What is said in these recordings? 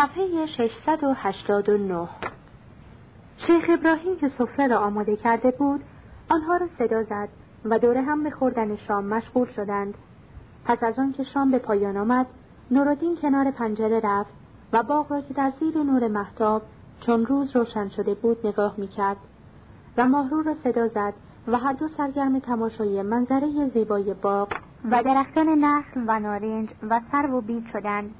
صفحه 689 شیخ ابراهیم که سفره را آماده کرده بود آنها را صدا زد و دوره هم به خوردن شام مشغول شدند. پس از آنکه شام به پایان آمد نورالدین کنار پنجره رفت و باغ را که در زیر نور محتاب چون روز روشن شده بود نگاه می‌کرد و ماهرو را صدا زد و هر دو سرگرم تماشای منظره زیبای باغ و درختان نخل و نارنج و سر و بید شدند.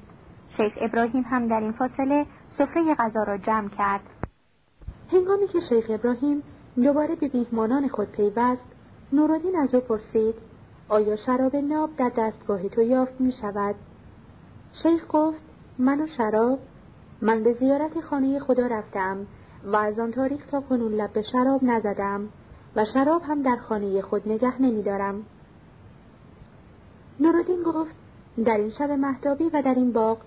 شیخ ابراهیم هم در این فاصله سفره غذا را جمع کرد هنگامی که شیخ ابراهیم دوباره به میهمانان خود پیوست نورالدین از او پرسید آیا شراب ناب در دستگاه تو یافت می شود؟ شیخ گفت من و شراب من به زیارت خانه خدا رفتم و از آن تاریخ تا کنون لب به شراب نزدم و شراب هم در خانه خود نگه نمیدارم. نورالدین گفت در این شب مهدابی و در این باغ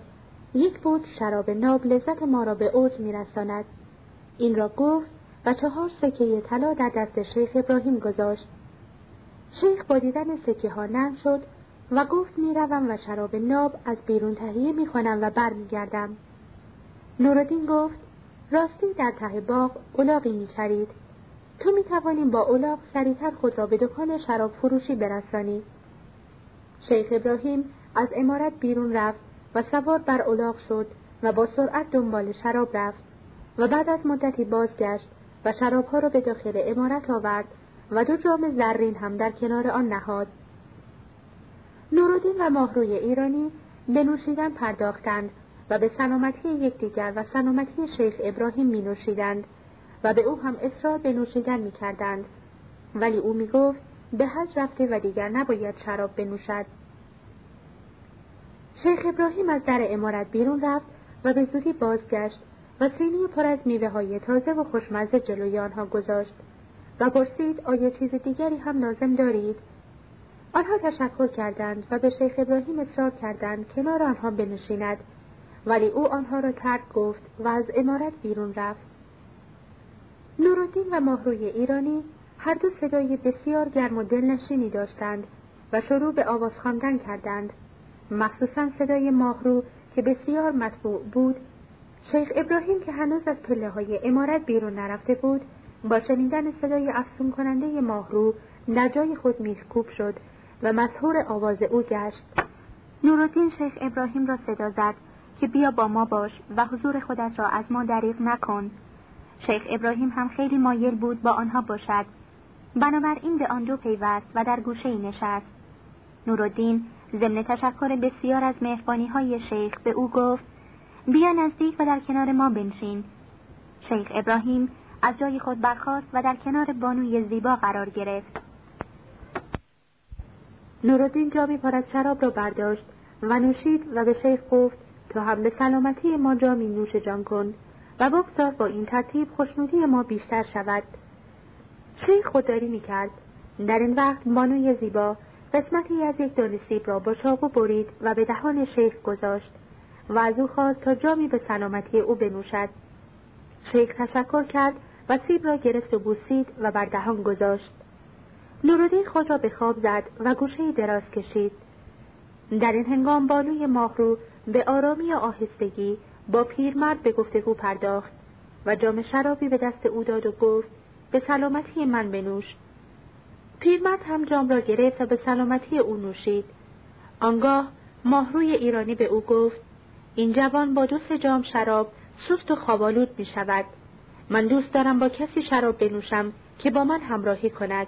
یک بود شراب ناب لذت ما را به اوج میرساند. این را گفت و چهار سکه طلا در دست شیخ ابراهیم گذاشت. شیخ با دیدن سکه ها نرم شد و گفت می‌روم و شراب ناب از بیرون تهیه می‌کنم و برمیگردم. نورالدین گفت راستی در ته باغ اولاغی میچرید. تو می‌توانیم با اولاغ سریعتر خود را به دکان شراب فروشی برسانی. شیخ ابراهیم از امارت بیرون رفت. و سوار بر اولاغ شد و با سرعت دنبال شراب رفت و بعد از مدتی بازگشت و شرابها را به داخل امارت آورد و دو جام زرین هم در کنار آن نهاد نورالدین و ماهروی ایرانی به نوشیدن پرداختند و به سلامتی یکدیگر و سلامتی شیخ ابراهیم می نوشیدند و به او هم اصرار به نوشیدن می کردند. ولی او می گفت به حج رفته و دیگر نباید شراب بنوشد. شیخ ابراهیم از در امارت بیرون رفت و به زودی بازگشت و سینی پر از میوه های تازه و خوشمزه جلوی آنها گذاشت و پرسید آیا چیز دیگری هم لازم دارید؟ آنها تشکر کردند و به شیخ ابراهیم اصرار کردند کنار آنها بنشیند ولی او آنها را ترک گفت و از امارت بیرون رفت نورالدین و ماهروی ایرانی هر دو صدای بسیار گرم و دلنشینی داشتند و شروع به آواز خواندن کردند مخصوصا صدای ماهرو که بسیار مطبوع بود. شیخ ابراهیم که هنوز از پله های امارت بیرون نرفته بود با شنیدن صدای افسون کننده ماهرو در جای خود میخکوب شد و مسهور آواز او گشت. نورالدین شیخ ابراهیم را صدا زد که بیا با ما باش و حضور خودت را از ما دریغ نکن. شیخ ابراهیم هم خیلی مایل بود با آنها باشد. بنابراین به آن دو پیوست و در گوشه ای نشست. نورالدین ضمن تشکر بسیار از مهربانی های شیخ به او گفت بیا نزدیک و در کنار ما بنشین. شیخ ابراهیم از جای خود برخاست و در کنار بانوی زیبا قرار گرفت. نورالدین جامی پر از شراب را برداشت و نوشید و به شیخ گفت تو هم به سلامتی ما جامی نوش جان کن و بگذار با این ترتیب خوشنودی ما بیشتر شود. شیخ خودداری می‌کرد. در این وقت بانوی زیبا قسمتی از یک دانه سیب را با چاقو برید و به دهان شیخ گذاشت و از او خواست تا جامی به سلامتی او بنوشد. شیخ تشکر کرد و سیب را گرفت و بوسید و بر دهان گذاشت. نورالدین خود را به خواب زد و گوشه دراز کشید. در این هنگام بانوی ماهرو به آرامی و آهستگی با پیرمرد به گفتگو پرداخت و جام شرابی به دست او داد و گفت به سلامتی من بنوش. پیرمرد هم جام را گرفت و به سلامتی او نوشید آنگاه ماهروی ایرانی به او گفت این جوان با دو جام شراب سست و خوابالود می شود من دوست دارم با کسی شراب بنوشم که با من همراهی کند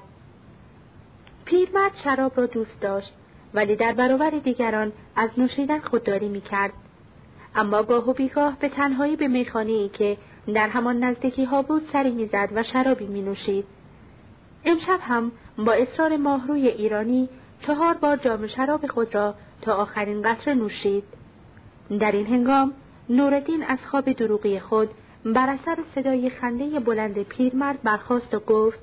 پیرمرد شراب را دوست داشت ولی در برابر دیگران از نوشیدن خودداری می کرد. اما گاه و بیگاه به تنهایی به میخانه ای که در همان نزدیکی ها بود سری می‌زد و شرابی می نوشید. امشب هم با اصرار ماهروی ایرانی چهار بار جام شراب خود را تا آخرین قطره نوشید. در این هنگام نوردین از خواب دروغی خود بر اثر صدای خنده بلند پیرمرد برخاست و گفت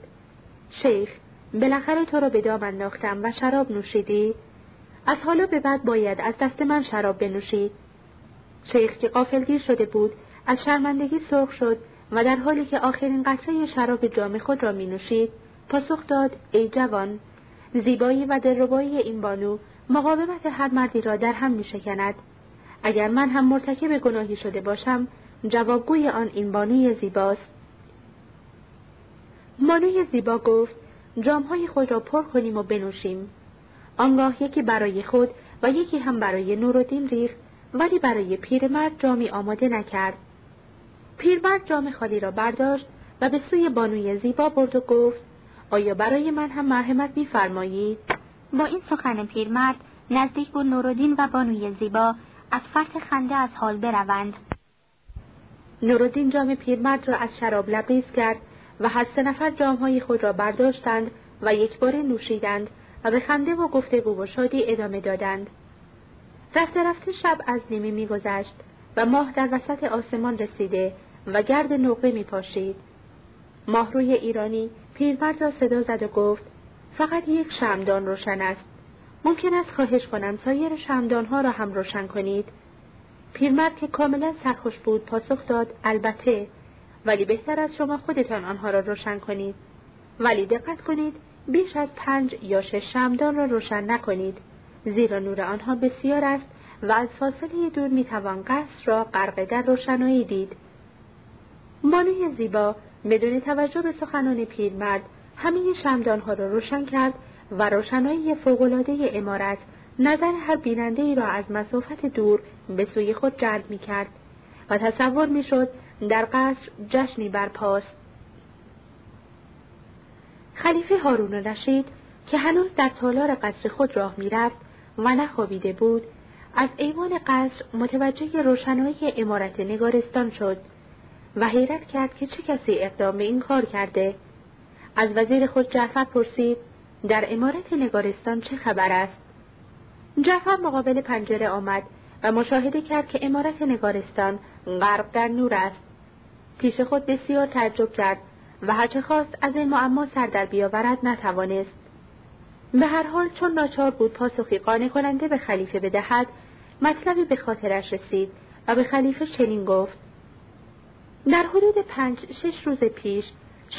شیخ بالاخره تو را به دام انداختم و شراب نوشیدی از حالا به بعد باید از دست من شراب بنوشید شیخ که قافلگیر شده بود از شرمندگی سرخ شد و در حالی که آخرین قطره شراب جام خود را می نوشید پاسخ داد ای جوان زیبایی و دلربایی این بانو مقاومت هر مردی را در هم می شکند اگر من هم مرتکب گناهی شده باشم جوابگوی آن این بانوی زیباست. بانوی زیبا گفت جامهای خود را پر کنیم و بنوشیم. آنگاه یکی برای خود و یکی هم برای نورالدین ریخت ولی برای پیرمرد جامی آماده نکرد. پیرمرد جام خالی را برداشت و به سوی بانوی زیبا برد و گفت آیا برای من هم مرحمت میفرمایید؟ با این سخن پیرمرد نزدیک بود نورالدین و بانوی زیبا از فرط خنده از حال بروند. نورالدین جام پیرمرد را از شراب لبریز کرد و هر سه نفر جامهای خود را برداشتند و یک بار نوشیدند و به خنده و گفتگو و شادی ادامه دادند. رفته رفته شب از نیمه میگذشت و ماه در وسط آسمان رسیده و گرد نقره می پاشید. ماهروی ایرانی پیرمرد را صدا زد و گفت فقط یک شمدان روشن است. ممکن است خواهش کنم سایر شمدانها را هم روشن کنید. پیرمرد که کاملا سرخوش بود پاسخ داد البته ولی بهتر از شما خودتان آنها را روشن کنید. ولی دقت کنید بیش از پنج یا شش شمدان را روشن نکنید زیرا نور آنها بسیار است و از فاصله دور می‌توان قصر را غرق در روشنایی دید بانوی زیبا بدون توجه به سخنان پیرمرد همه شمدانها را روشن کرد و روشنایی فوقالعاده امارت نظر هر بیننده ای را از مسافت دور به سوی خود جلب می کرد و تصور می شد در قصر جشنی برپاست. خلیفه هارون رشید که هنوز در تالار قصر خود راه می‌رفت و نخوابیده بود از ایوان قصر متوجه روشنایی امارت نگارستان شد و حیرت کرد که چه کسی اقدام به این کار کرده. از وزیر خود جعفر پرسید در امارت نگارستان چه خبر است؟ جعفر مقابل پنجره آمد و مشاهده کرد که امارت نگارستان غرق در نور است. پیش خود بسیار تعجب کرد و هرچه خواست از این معما سر در بیاورد نتوانست. به هر حال چون ناچار بود پاسخی قانع کننده به خلیفه بدهد مطلبی به خاطرش رسید و به خلیفه چنین گفت. در حدود پنج شش روز پیش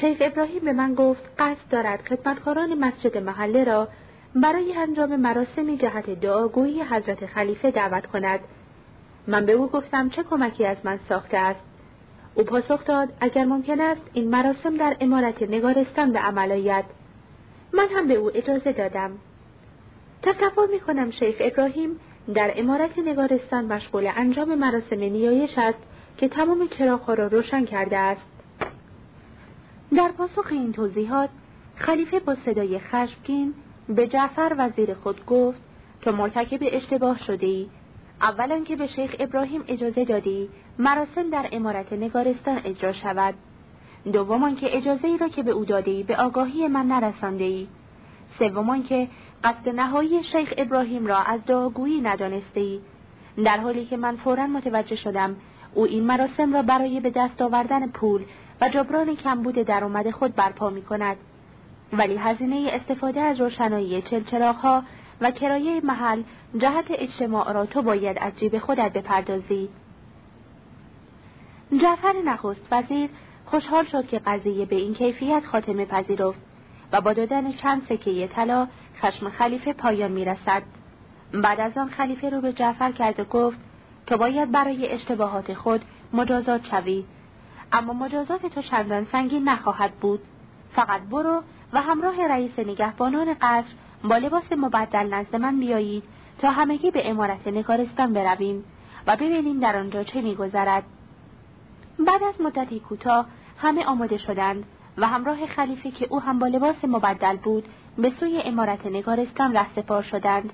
شیخ ابراهیم به من گفت قصد دارد خدمتکاران مسجد محله را برای انجام مراسمی جهت دعاگویی حضرت خلیفه دعوت کند. من به او گفتم چه کمکی از من ساخته است. او پاسخ داد اگر ممکن است این مراسم در امارت نگارستان به عمل آید. من هم به او اجازه دادم. تصور می کنم شیخ ابراهیم در امارت نگارستان مشغول انجام مراسم نیایش است که تمام چراغها را روشن کرده است. در پاسخ این توضیحات خلیفه با صدای خشمگین به جعفر وزیر خود گفت تو مرتکب اشتباه شده ای. اولا که به شیخ ابراهیم اجازه دادی مراسم در امارت نگارستان اجرا شود. دومان که اجازه ای را که به او داده ای به آگاهی من نرسانده ای. سومان که قصد نهایی شیخ ابراهیم را از دعاگویی ندانسته ای. در حالی که من فورا متوجه شدم او این مراسم را برای به دست آوردن پول و جبران کمبود درآمد خود برپا می کند ولی هزینه استفاده از روشنایی چلچراغها و کرایه محل جهت اجتماع را تو باید از جیب خودت بپردازی. جعفر نخست وزیر خوشحال شد که قضیه به این کیفیت خاتمه پذیرفت و با دادن چند سکه طلا خشم خلیفه پایان می‌رسد. بعد از آن خلیفه رو به جعفر کرد و گفت تو باید برای اشتباهات خود مجازات شوی. اما مجازات تو چندان سنگین نخواهد بود. فقط برو و همراه رئیس نگهبانان قصر با لباس مبدل نزد من بیایید تا همگی به امارت نگارستان برویم و ببینیم در آنجا چه میگذرد. بعد از مدتی کوتاه همه آماده شدند و همراه خلیفه که او هم با لباس مبدل بود به سوی امارت نگارستان رهسپار شدند.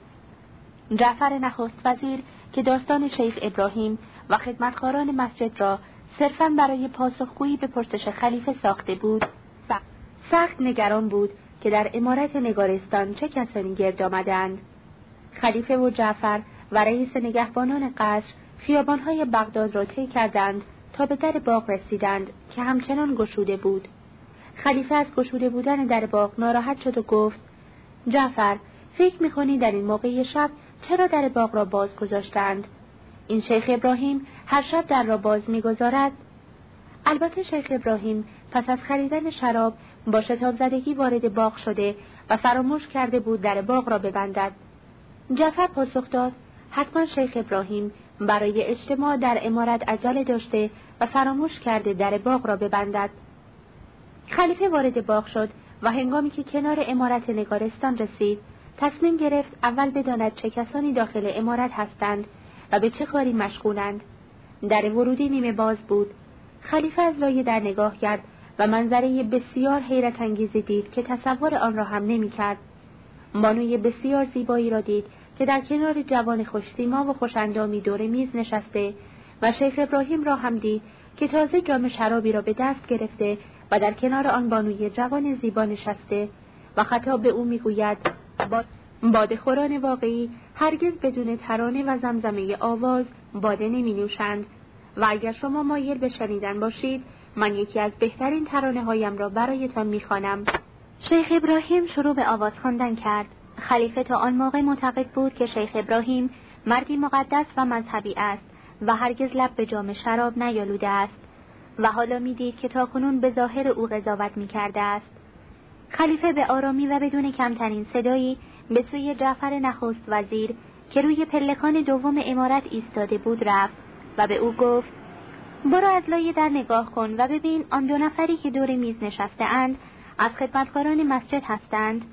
جعفر نخست وزیر که داستان شیخ ابراهیم و خدمتکاران مسجد را صرفا برای پاسخگویی به پرسش خلیفه ساخته بود سخت نگران بود که در امارت نگارستان چه کسانی گرد آمدند. خلیفه و جعفر و رئیس نگهبانان قصر خیابانهای بغداد را طی کردند تا به در باغ رسیدند که همچنان گشوده بود. خلیفه از گشوده بودن در باغ ناراحت شد و گفت جعفر فکر می‌کنی در این موقع شب چرا در باغ را باز گذاشتند؟ این شیخ ابراهیم هر شب در را باز می‌گذارد؟ البته شیخ ابراهیم پس از خریدن شراب با شتاب زدگی وارد باغ شده و فراموش کرده بود در باغ را ببندد. جعفر پاسخ داد حتما شیخ ابراهیم برای اجتماع در امارت عجله داشته و فراموش کرده در باغ را ببندد. خلیفه وارد باغ شد و هنگامی که کنار امارت نگارستان رسید تصمیم گرفت اول بداند چه کسانی داخل امارت هستند و به چه کاری مشغولند در ورودی نیمه باز بود خلیفه از لایه در نگاه کرد و منظره بسیار حیرت انگیزی دید که تصور آن را هم نمی کرد. بانوی بسیار زیبایی را دید که در کنار جوان خوشسیما و خوشندامی دور میز نشسته و شیخ ابراهیم را هم دید که تازه جام شرابی را به دست گرفته و در کنار آن بانوی جوان زیبا نشسته و خطاب به او می‌گوید باده خوران واقعی هرگز بدون ترانه و زمزمه آواز باده نمی نوشند و اگر شما مایل به شنیدن باشید من یکی از بهترین ترانه هایم را برایتان می‌خوانم. شیخ ابراهیم شروع به آواز خواندن کرد. خلیفه تا آن موقع معتقد بود که شیخ ابراهیم مردی مقدس و مذهبی است و هرگز لب به جام شراب نیالوده است و حالا می‌دید که تاکنون به ظاهر او قضاوت می‌کرده است. خلیفه به آرامی و بدون کمترین صدایی به سوی جعفر نخست وزیر که روی پلکان دوم امارت ایستاده بود رفت و به او گفت برو از لایه در نگاه کن و ببین آن دو نفری که دور میز نشسته اند از خدمتکاران مسجد هستند.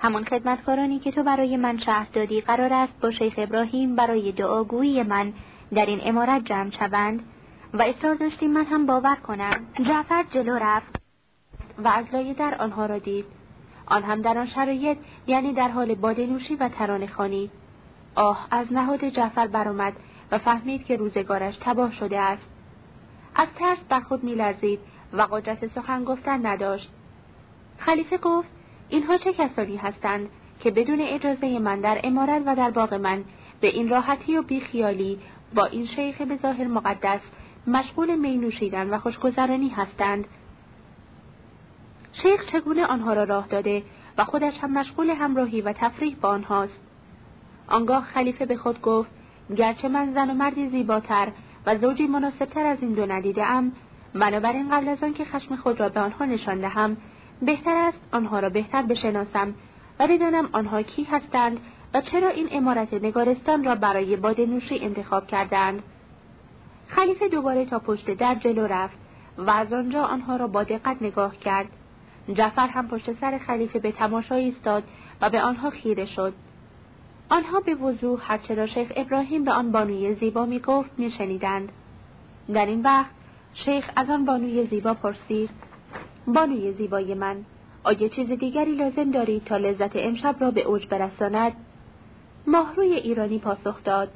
همان خدمتکارانی که تو برای من شهر دادی قرار است با شیخ ابراهیم برای دعاگویی من در این امارت جمع شوند و اصرار داشتیم من هم باور کنم. جعفر جلو رفت. و از در آنها را دید. آن هم در آن شرایط یعنی در حال بادنوشی و ترانه خانی. آه از نهاد جعفر برآمد و فهمید که روزگارش تباه شده است. از ترس بر خود میلرزید و قدرت سخن گفتن نداشت. خلیفه گفت اینها چه کسانی هستند که بدون اجازه من در امارت و در باغ من به این راحتی و بیخیالی با این شیخ به ظاهر مقدس مشغول می نوشیدن و خوشگذرانی هستند؟ شیخ چگونه آنها را راه داده و خودش هم مشغول همراهی و تفریح با آنهاست؟ آنگاه خلیفه به خود گفت گرچه من زن و مردی زیباتر و زوجی مناسبتر از این دو ندیده ام بنابراین قبل از آن که خشم خود را به آنها نشان دهم بهتر است آنها را بهتر بشناسم و بدانم آنها کی هستند و چرا این امارت نگارستان را برای بادنوشی انتخاب کردند. خلیفه دوباره تا پشت در جلو رفت و از آنجا آنها را با دقت نگاه کرد. جعفر هم پشت سر خلیفه به تماشا ایستاد و به آنها خیره شد آنها به وضوح هرچه را شیخ ابراهیم به آن بانوی زیبا می گفت می شنیدند. در این وقت شیخ از آن بانوی زیبا پرسید بانوی زیبای من آیا چیز دیگری لازم دارید تا لذت امشب را به اوج برساند ماهروی ایرانی پاسخ داد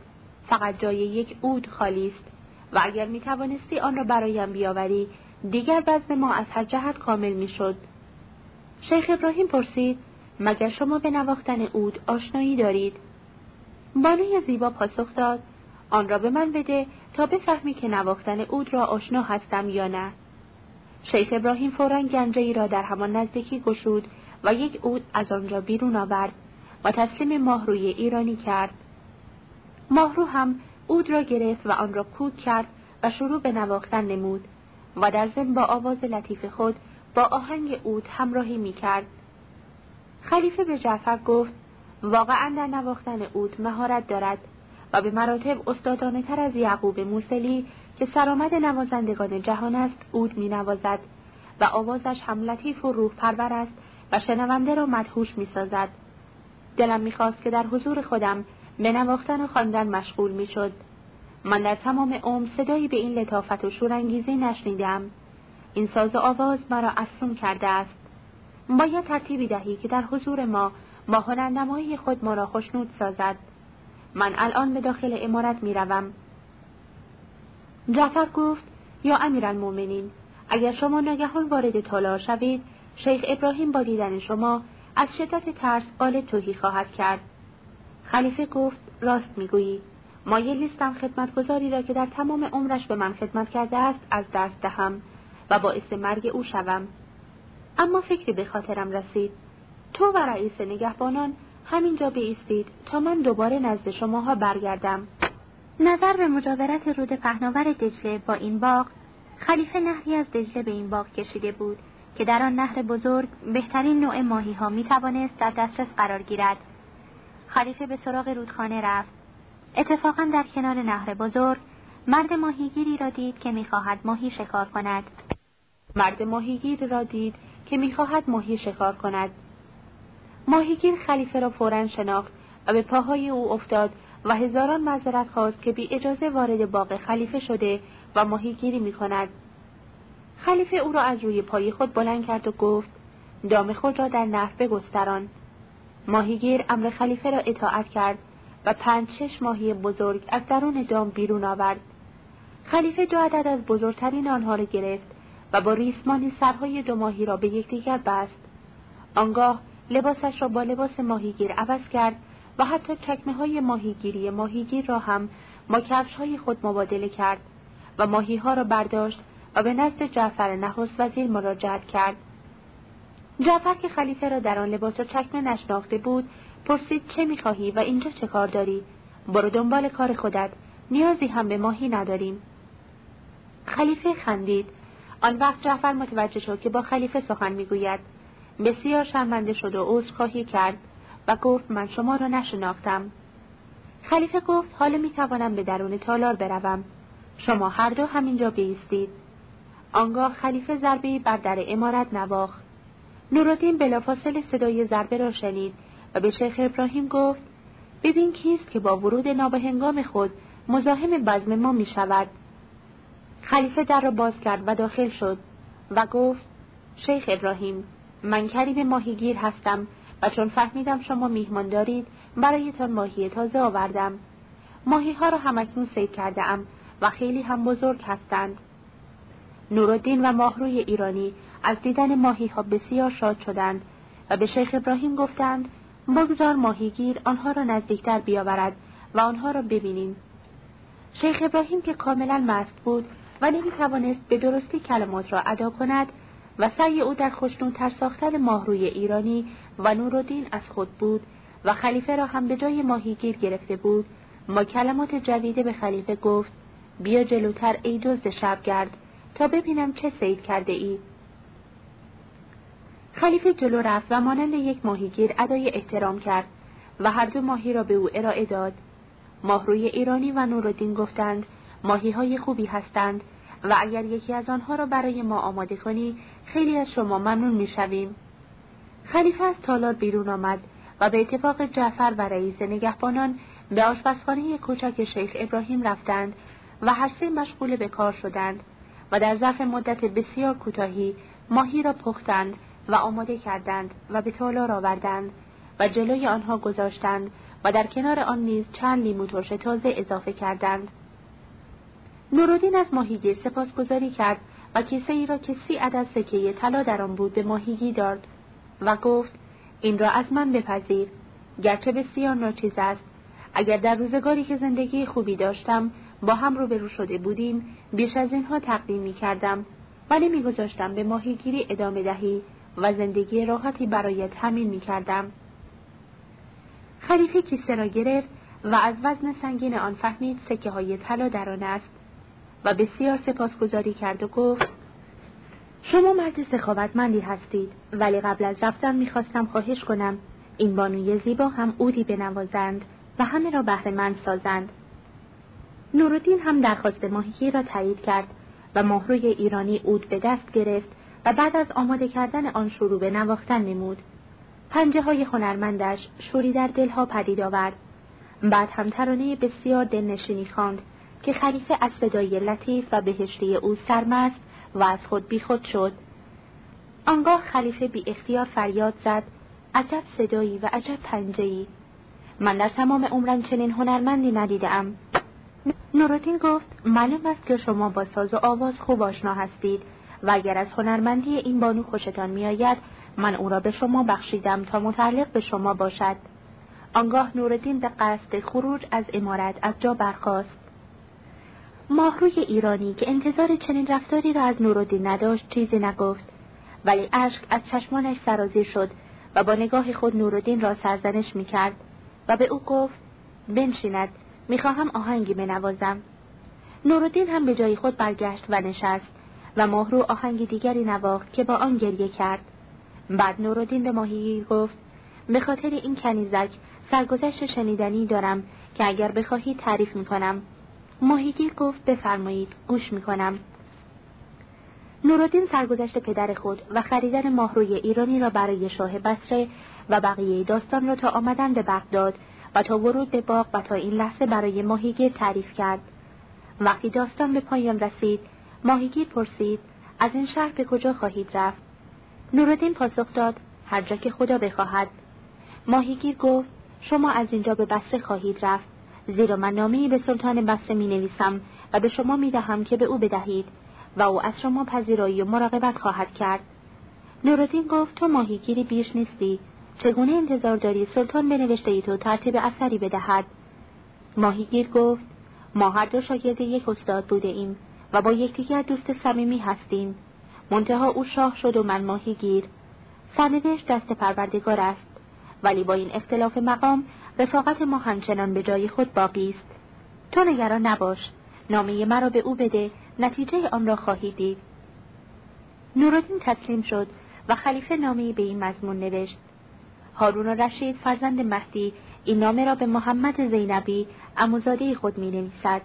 فقط جای یک اود خالی است و اگر می توانستی آن را برایم بیاوری دیگر وزن ما از هر جهت کامل می شد. شیخ ابراهیم پرسید مگر شما به نواختن اود آشنایی دارید؟ بانوی زیبا پاسخ داد آن را به من بده تا بفهمی که نواختن اود را آشنا هستم یا نه. شیخ ابراهیم فورا گنجه ای را در همان نزدیکی گشود و یک اود از آنجا بیرون آورد و تسلیم ماهروی ایرانی کرد. ماهرو هم اود را گرفت و آن را کود کرد و شروع به نواختن نمود و در ضمن با آواز لطیف خود با آهنگ اود همراهی می کرد. خلیفه به جعفر گفت واقعا در نواختن اود مهارت دارد و به مراتب استادانه تر از یعقوب موسلی که سرآمد نوازندگان جهان است اود می نوازد و آوازش هم لطیف و روح پرور است و شنونده را مدهوش می سازد. دلم می‌خواست که در حضور خودم به نواختن و خواندن مشغول می‌شد. من در تمام عمر صدایی به این لطافت و شورانگیزی نشنیدم. این ساز آواز مرا افسون کرده است. باید ترتیبی دهی که در حضور ما با هنرنمایی خود ما را خوشنود سازد من الان به داخل امارت می روم. جعفر گفت یا امیرالمؤمنین اگر شما ناگهان وارد تالار شوید شیخ ابراهیم با دیدن شما از شدت ترس قال توهی خواهد کرد خلیفه گفت راست می‌گویی مایل نیستم خدمتگزاری را که در تمام عمرش به من خدمت کرده است از دست دهم و باعث مرگ او شوم. اما فکری به خاطرم رسید. تو و رئیس نگهبانان همینجا بیستید تا من دوباره نزد شماها برگردم. نظر به مجاورت رود پهناور دجله با این باغ خلیفه نهری از دجله به این باغ کشیده بود که در آن نهر بزرگ بهترین نوع ماهی ها می توانست در دسترس قرار گیرد. خلیفه به سراغ رودخانه رفت. اتفاقا در کنار نهر بزرگ مرد ماهیگیری را دید که می‌خواهد ماهی شکار کند. مرد ماهیگیر را دید که می‌خواهد ماهی شکار کند ماهیگیر خلیفه را فورا شناخت و به پاهای او افتاد و هزاران معذرت خواست که بی اجازه وارد باغ خلیفه شده و ماهیگیری می کند. خلیفه او را از روی پای خود بلند کرد و گفت دام خود را در نهر بگستران. ماهیگیر امر خلیفه را اطاعت کرد و پنج شش ماهی بزرگ از درون دام بیرون آورد. خلیفه دو عدد از بزرگترین آنها را گرفت و با ریسمانی سرهای دو ماهی را به یکدیگر بست. آنگاه لباسش را با لباس ماهیگیر عوض کرد و حتی چکمه های ماهیگیری ماهیگیر را هم با کفش های خود مبادله کرد و ماهی ها را برداشت و به نزد جعفر نخست وزیر مراجعت کرد. جعفر که خلیفه را در آن لباس و چکمه نشناخته بود پرسید چه می‌خواهی و اینجا چه کار داری؟ برو دنبال کار خودت نیازی هم به ماهی نداریم. خلیفه خندید. آن وقت جعفر متوجه شد که با خلیفه سخن می‌گوید. بسیار شرمنده شد و عذرخواهی کرد و گفت من شما را نشناختم. خلیفه گفت حالا می توانم به درون تالار بروم. شما هر دو همینجا بیستید. آنگاه خلیفه ضربه بر در امارت نواخت. نورالدین بلافاصله صدای ضربه را شنید و به شیخ ابراهیم گفت ببین کیست که با ورود نابهنگام خود مزاحم بزم ما می شود. خلیفه در را باز کرد و داخل شد و گفت شیخ ابراهیم من کریم ماهیگیر هستم و چون فهمیدم شما میهمان دارید برایتان ماهی تازه آوردم. ماهی ها را همکنون سید کرده ام و خیلی هم بزرگ هستند. نورالدین و ماهروی ایرانی از دیدن ماهی ها بسیار شاد شدند و به شیخ ابراهیم گفتند بگذار ماهیگیر آنها را نزدیکتر بیاورد و آنها را ببینیم. شیخ ابراهیم که کاملا مست بود و نمی توانست به درستی کلمات را ادا کند و سعی او در تر ساختن ماهروی ایرانی و نورالدین از خود بود و خلیفه را هم به جای ماهیگیر گرفته بود ما کلمات جویده به خلیفه گفت بیا جلوتر ای دزد شبگرد تا ببینم چه سید کرده ای. خلیفه جلو رفت و مانند یک ماهیگیر ادای احترام کرد و هر دو ماهی را به او ارائه داد. ماهروی ایرانی و نورالدین گفتند ماهی های خوبی هستند و اگر یکی از آنها را برای ما آماده کنی خیلی از شما ممنون می‌شویم. خلیفه از تالار بیرون آمد و به اتفاق جعفر و رئیس نگهبانان به آشپزخانه کوچک شیخ ابراهیم رفتند و هر سه مشغول به کار شدند و در ظرف مدت بسیار کوتاهی ماهی را پختند و آماده کردند و به تالار آوردند و جلوی آنها گذاشتند و در کنار آن نیز چند لیمو ترش تازه اضافه کردند. نورالدین از ماهیگیر سپاسگزاری کرد و کیسه ای را که سی عدد سکه طلا در آن بود به ماهیگی داد و گفت این را از من بپذیر. گرچه بسیار ناچیز است. اگر در روزگاری که زندگی خوبی داشتم با هم روبرو شده بودیم بیش از اینها تقدیم می کردم. ولی میگذاشتم به ماهیگیری ادامه دهی و زندگی راحتی برایت همین می کردم. خلیفه کیسه را گرفت و از وزن سنگین آن فهمید سکه های طلا در آن است. و بسیار سپاسگزاری کرد و گفت شما مرد سخاوتمندی هستید ولی قبل از رفتن می‌خواستم خواهش کنم این بانوی زیبا هم اودی بنوازند و همه را بهره مند سازند. نورالدین هم درخواست ماهیگیر را تایید کرد و ماهروی ایرانی اود به دست گرفت و بعد از آماده کردن آن شروع به نواختن نمود. پنجه های هنرمندش شوری در دلها پدید آورد. بعد هم ترانه بسیار دلنشینی خواند. که خلیفه از صدای لطیف و بهشتی او سرمست و از خود بیخود شد. آنگاه خلیفه بی اختیار فریاد زد عجب صدایی و عجب پنجهی من در تمام عمرم چنین هنرمندی ندیدم نورالدین گفت معلوم است که شما با ساز و آواز خوب آشنا هستید و اگر از هنرمندی این بانو خوشتان میآید من او را به شما بخشیدم تا متعلق به شما باشد. آنگاه نورالدین به قصد خروج از امارت از جا برخاست. ماهروی ایرانی که انتظار چنین رفتاری را از نورالدین نداشت چیزی نگفت. ولی اشک از چشمانش سرازیر شد و با نگاه خود نورالدین را سرزنش می‌کرد و به او گفت بنشیند می‌خواهم آهنگی بنوازم. نورالدین هم به جای خود برگشت و نشست و ماهرو آهنگ دیگری نواخت که با آن گریه کرد. بعد نورالدین به ماهیگیر گفت به خاطر این کنیزک سرگذشت شنیدنی دارم که اگر بخواهید تعریف می‌کنم. ماهیگیر گفت بفرمایید گوش می‌کنم. نورالدین سرگذشت پدر خود و خریدن ماهروی ایرانی را برای شاه بسره و بقیه داستان را تا آمدن به بغداد و تا ورود به باغ و تا این لحظه برای ماهیگیر تعریف کرد. وقتی داستان به پایان رسید ماهیگیر پرسید از این شهر به کجا خواهید رفت؟ نورالدین پاسخ داد هر جا که خدا بخواهد. ماهیگیر گفت شما از اینجا به بسره خواهید رفت. زیرا من نامی به سلطان بسره می نویسم و به شما می دهم که به او بدهید و او از شما پذیرایی و مراقبت خواهد کرد. نورالدین گفت تو ماهیگیری بیش نیستی. چگونه انتظار داری سلطان بنوشته ای تو ترتیب اثری بدهد؟ ماهیگیر گفت ما هر دو شاگرد یک استاد بوده ایم و با یکدیگر دوست صمیمی هستیم. منتها او شاه شد و من ماهیگیر سرنوشت دست پروردگار است. ولی با این اختلاف مقام رفاقت ما همچنان به جای خود باقی است. تو نگران نباش. نامه مرا به او بده. نتیجه آن را خواهی دید. نورالدین تسلیم شد و خلیفه نامه به این مضمون نوشت. هارون رشید فرزند مهدی این نامه را به محمد زینبی اموزاده خود می نویسد.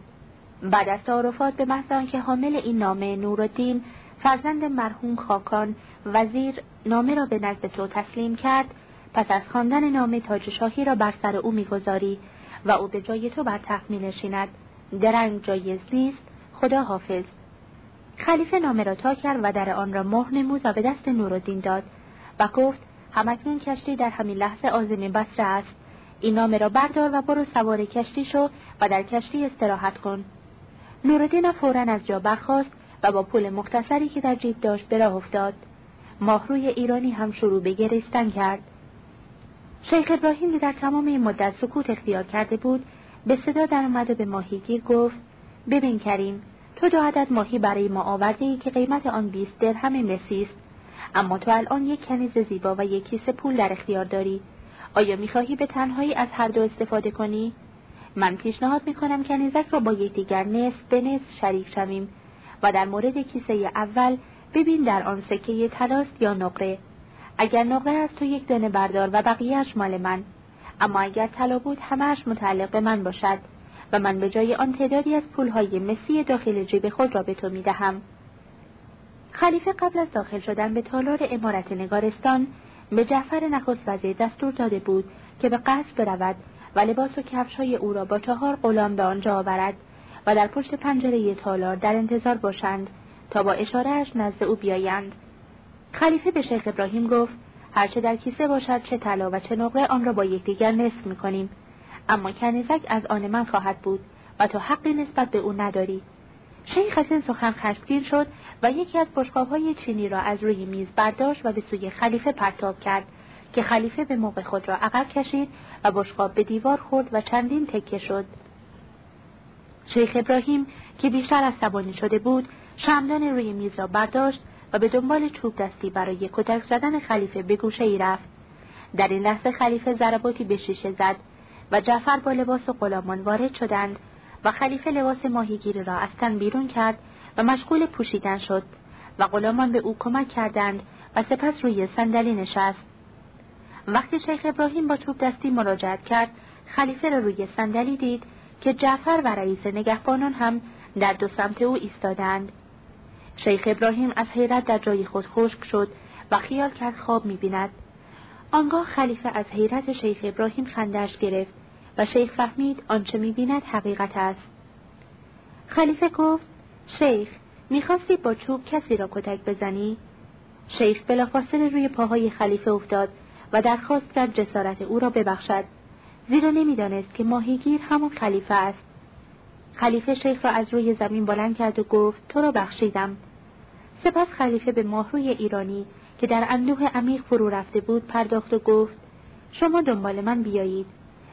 بعد از تعارفات به محض آنکه حامل این نامه نورالدین فرزند مرحوم خاکان وزیر نامه را به نزد تو تسلیم کرد پس از خواندن نامه تاج شاهی را بر سر او می‌گذاری و او به جای تو بر تخت می نشیند. درنگ جایز نیست خدا حافظ. خلیفه نامه را تا کرد و در آن را مهر نمود و به دست نورالدین داد و گفت همکنون کشتی در همین لحظه آزم بسره است. این نامه را بردار و برو سوار کشتی شو و در کشتی استراحت کن. نورالدین فورا از جا برخاست و با پول مختصری که در جیب داشت به راه افتاد. ماهروی ایرانی هم شروع به گریستن کرد. شیخ ابراهیم که در تمام این مدت سکوت اختیار کرده بود به صدا در آمد و به ماهیگیر گفت ببین کریم تو دو عدد ماهی برای ما آورده ای که قیمت آن بیست درهم مسی است. اما تو الان یک کنیز زیبا و یک کیسه پول در اختیار داری. آیا می‌خواهی به تنهایی از هر دو استفاده کنی؟ من پیشنهاد می‌کنم کنیزک را با یکدیگر نصف به نصف شریک شویم و در مورد کیسه اول ببین در آن سکه طلاست یا نقره. اگر نقره از تو یک دانه بردار و بقیهش مال من. اما اگر طلا بود همهش متعلق به من باشد و من به جای آن تعدادی از پولهای مسی داخل جیب خود را به تو می‌دهم. خلیفه قبل از داخل شدن به تالار امارت نگارستان به جعفر نخست وزیر دستور داده بود که به قصد برود و لباس و کفشهای او را با چهار غلام به آنجا آورد و در پشت پنجره تالار در انتظار باشند تا با اشارهاش نزد او بیایند. خلیفه به شیخ ابراهیم گفت هرچه در کیسه باشد چه طلا و چه نقره آن را با یکدیگر نصف می‌کنیم. اما کنیزک از آن من خواهد بود و تو حقی نسبت به او نداری. شیخ از این سخن خشمگین شد و یکی از های چینی را از روی میز برداشت و به سوی خلیفه پرتاب کرد که خلیفه به موقع خود را عقب کشید و بشقاب به دیوار خورد و چندین تکه شد. شیخ ابراهیم که بیشتر از سبانی شده بود شمدان روی میز را برداشت و به دنبال چوب دستی برای کتک زدن خلیفه به گوشه ای رفت. در این لحظه خلیفه ضرباتی به شیشه زد و جعفر با لباس غلامان وارد شدند و خلیفه لباس ماهیگیری را از تن بیرون کرد و مشغول پوشیدن شد و غلامان به او کمک کردند و سپس روی صندلی نشست. وقتی شیخ ابراهیم با چوب دستی مراجعت کرد خلیفه را روی صندلی دید که جعفر و رئیس نگهبانان هم در دو سمت او ایستادند. شیخ ابراهیم از حیرت در جای خود خشک شد و خیال کرد خواب می‌بیند. آنگاه خلیفه از حیرت شیخ ابراهیم خندش گرفت و شیخ فهمید آنچه می‌بیند حقیقت است. خلیفه گفت شیخ می‌خواستی با چوب کسی را کتک بزنی؟ شیخ بلافاصله روی پاهای خلیفه افتاد و درخواست کرد جسارت او را ببخشد. زیرا نمی‌دانست که ماهیگیر همان خلیفه است. خلیفه شیخ را از روی زمین بلند کرد و گفت تو را بخشیدم. سپس خلیفه به ماهروی ایرانی که در اندوه عمیق فرو رفته بود پرداخت و گفت شما دنبال من بیایید.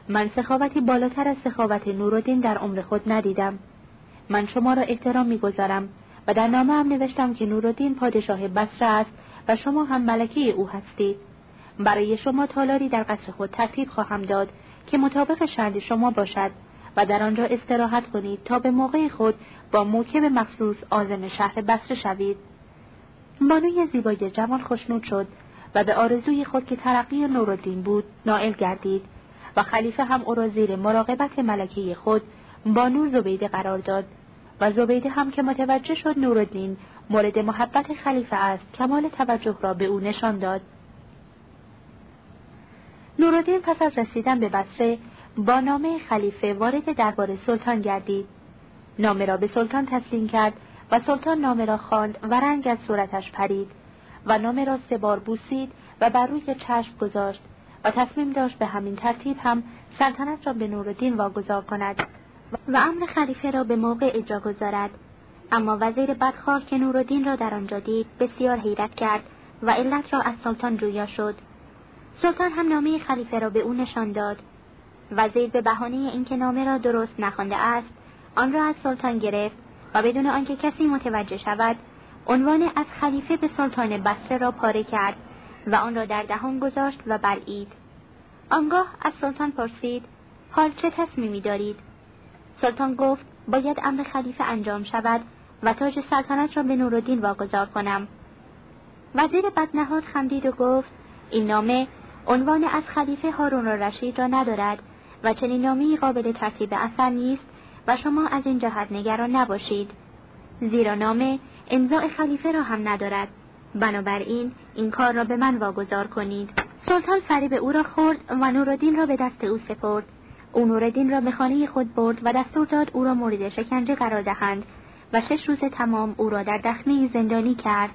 من سخاوتی بالاتر از سخاوت نورالدین در عمر خود ندیدم. من شما را احترام می‌گذارم و در نامه هم نوشتم که نورالدین پادشاه بسره است و شما هم ملکه او هستید. برای شما تالاری در قصر خود ترتیب خواهم داد که مطابق شرط شما باشد. و در آنجا استراحت کنید تا به موقع خود با موکب مخصوص آزم شهر بسره شوید. بانوی زیبای جمال خوشنود شد و به آرزوی خود که ترقی نورالدین بود نائل گردید و خلیفه هم او را زیر مراقبت ملکه خود بانو زبیده قرار داد و زبیده هم که متوجه شد نورالدین مورد محبت خلیفه است کمال توجه را به او نشان داد. نورالدین پس از رسیدن به بصره با نامه خلیفه وارد دربار سلطان گردید. نامه را به سلطان تسلیم کرد و سلطان نامه را خواند و رنگ از صورتش پرید و نامه را سه بار بوسید و بر روی چشم گذاشت و تصمیم داشت به همین ترتیب هم سلطنت را به نورالدین واگذار کند و امر خلیفه را به موقع اجرا گذارد. اما وزیر بدخواه که نورالدین را در آنجا دید بسیار حیرت کرد و علت را از سلطان جویا شد. سلطان هم نامه خلیفه را به او نشان داد. وزیر به بهانه اینکه نامه را درست نخوانده است آن را از سلطان گرفت و بدون آنکه کسی متوجه شود عنوان از خلیفه به سلطان بصره را پاره کرد و آن را در دهان گذاشت و بلعید آنگاه از سلطان پرسید حال چه تصمیمی دارید؟ سلطان گفت باید امر خلیفه انجام شود و تاج سلطنت را به نورالدین واگذار کنم. وزیر بدنهاد خندید و گفت این نامه عنوان از خلیفه هارون رشید را ندارد و چنین نامی قابل ترتیب اثر نیست و شما از این جهت نگران نباشید. زیرا نامه امضاع خلیفه را هم ندارد. بنابراین این کار را به من واگذار کنید. سلطان فریب او را خورد و نورالدین را به دست او سپرد. او نورالدین را به خانه خود برد و دستور داد او را مورد شکنجه قرار دهند و شش روز تمام او را در دخمه زندانی کرد.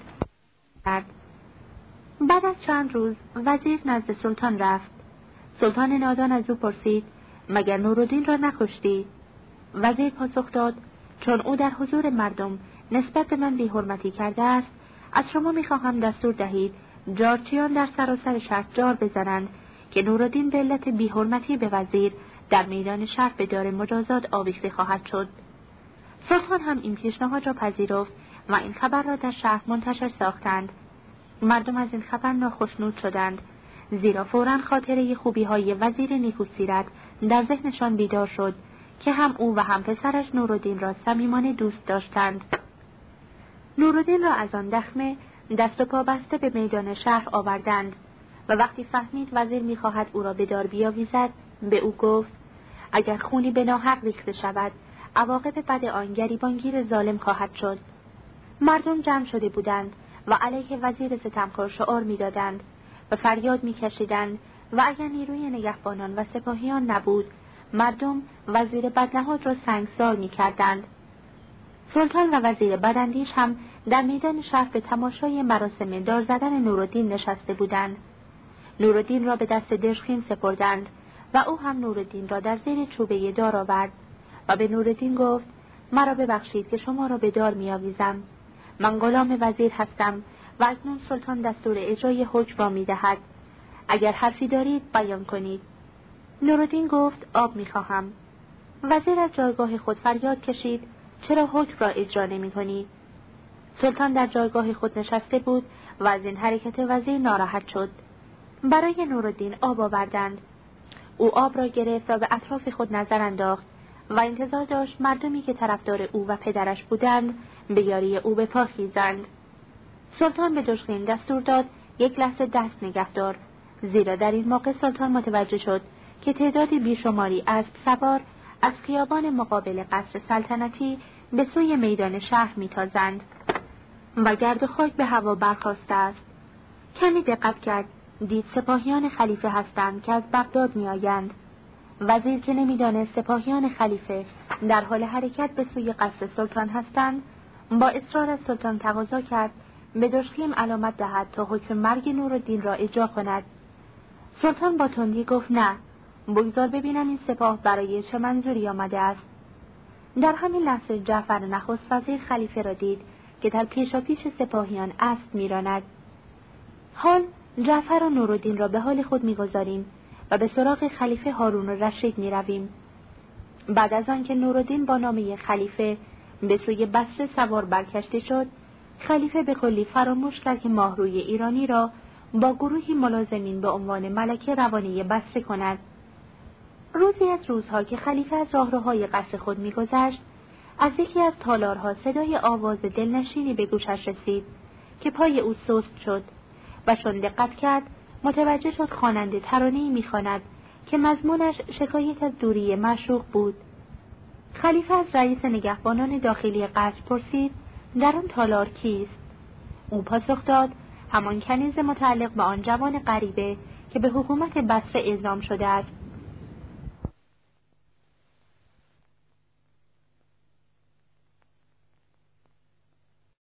بعد از چند روز وزیر نزد سلطان رفت. سلطان نادان از او پرسید مگر نورالدین را نکشتی وزیر پاسخ داد چون او در حضور مردم نسبت به من بیحرمتی کرده است از شما می‌خواهم دستور دهید جارچیان در سراسر شهر جار بزنند که نورالدین به علت بیحرمتی به وزیر در میدان شهر به دار مجازات آویخته خواهد شد. سلطان هم این پیشنهاد را پذیرفت و این خبر را در شهر منتشر ساختند. مردم از این خبر ناخشنود شدند. زیرا فورا خاطره خوبی های وزیر نیکوسیرت در ذهنشان بیدار شد که هم او و هم پسرش نورالدین را صمیمانه دوست داشتند. نورالدین را از آن دخمه دست و پا بسته به میدان شهر آوردند و وقتی فهمید وزیر می‌خواهد او را به دار بیاویزد به او گفت اگر خونی به ناحق ریخته شود عواقب بد آن گریبانگیر ظالم خواهد شد. مردم جمع شده بودند و علیه وزیر ستمکار شعار می‌دادند. فریاد میکشیدند و اگر نیروی نگهبانان و سپاهیان نبود مردم وزیر بدنهاد را سنگسار می‌کردند. سلطان و وزیر بدندیش هم در میدان شهر به تماشای مراسم دار زدن نورالدین نشسته بودند. نورالدین را به دست دشخیم سپردند و او هم نورالدین را در زیر چوبه دار آورد و به نورالدین گفت مرا ببخشید که شما را به دار میآویزم. من غلام وزیر هستم و اکنون سلطان دستور اجرای حکم را می‌دهد. اگر حرفی دارید بیان کنید. نورالدین گفت آب می‌خواهم. وزیر از جایگاه خود فریاد کشید چرا حکم را اجرا نمی کنی؟ سلطان در جایگاه خود نشسته بود و از این حرکت وزیر ناراحت شد. برای نورالدین آب آوردند. او آب را گرفت و به اطراف خود نظر انداخت و انتظار داشت مردمی که طرفدار او و پدرش بودند به یاری او به پا خیزند سلطان به دشخین دستور داد یک لحظه دست نگهدار. زیرا در این موقع سلطان متوجه شد که تعدادی بیشماری اسب سوار از خیابان مقابل قصر سلطنتی به سوی میدان شهر میتازند و گرد خاک به هوا برخواسته است. کمی دقت کرد دید سپاهیان خلیفه هستند که از بغداد میآیند. وزیر که نمی‌دانست سپاهیان خلیفه در حال حرکت به سوی قصر سلطان هستند با اصرار از سلطان تقاضا کرد به علامت دهد تا حکم مرگ نورالدین را اجرا کند. سلطان با تندی گفت نه بگذار ببینم این سپاه برای چه منظوری آمده است. در همین لحظه جعفر نخست وزیر خلیفه را دید که در پیشا پیش سپاهیان اسب میراند. حال جعفر و نورالدین را به حال خود می‌گذاریم و به سراغ خلیفه هارون رشید می‌رویم. بعد از آنکه نورالدین با نامه خلیفه به سوی بسره سوار برکشته شد خلیفه به کلی فراموش کرد که ماهروی ایرانی را با گروهی ملازمین به عنوان ملکه روانی بسره کند. روزی از روزها که خلیفه از راهروهای قصر خود میگذشت از یکی از تالارها صدای آواز دلنشینی به گوشش رسید که پای او سست شد و چون دقت کرد متوجه شد خواننده ترانهای می‌خواند که مضمونش شکایت از دوری مشروق بود. خلیفه از رئیس نگهبانان داخلی قصر پرسید در آن تالار کیست؟ او پاسخ داد همان کنیز متعلق به آن جوان غریبه که به حکومت بصره اعزام شده است.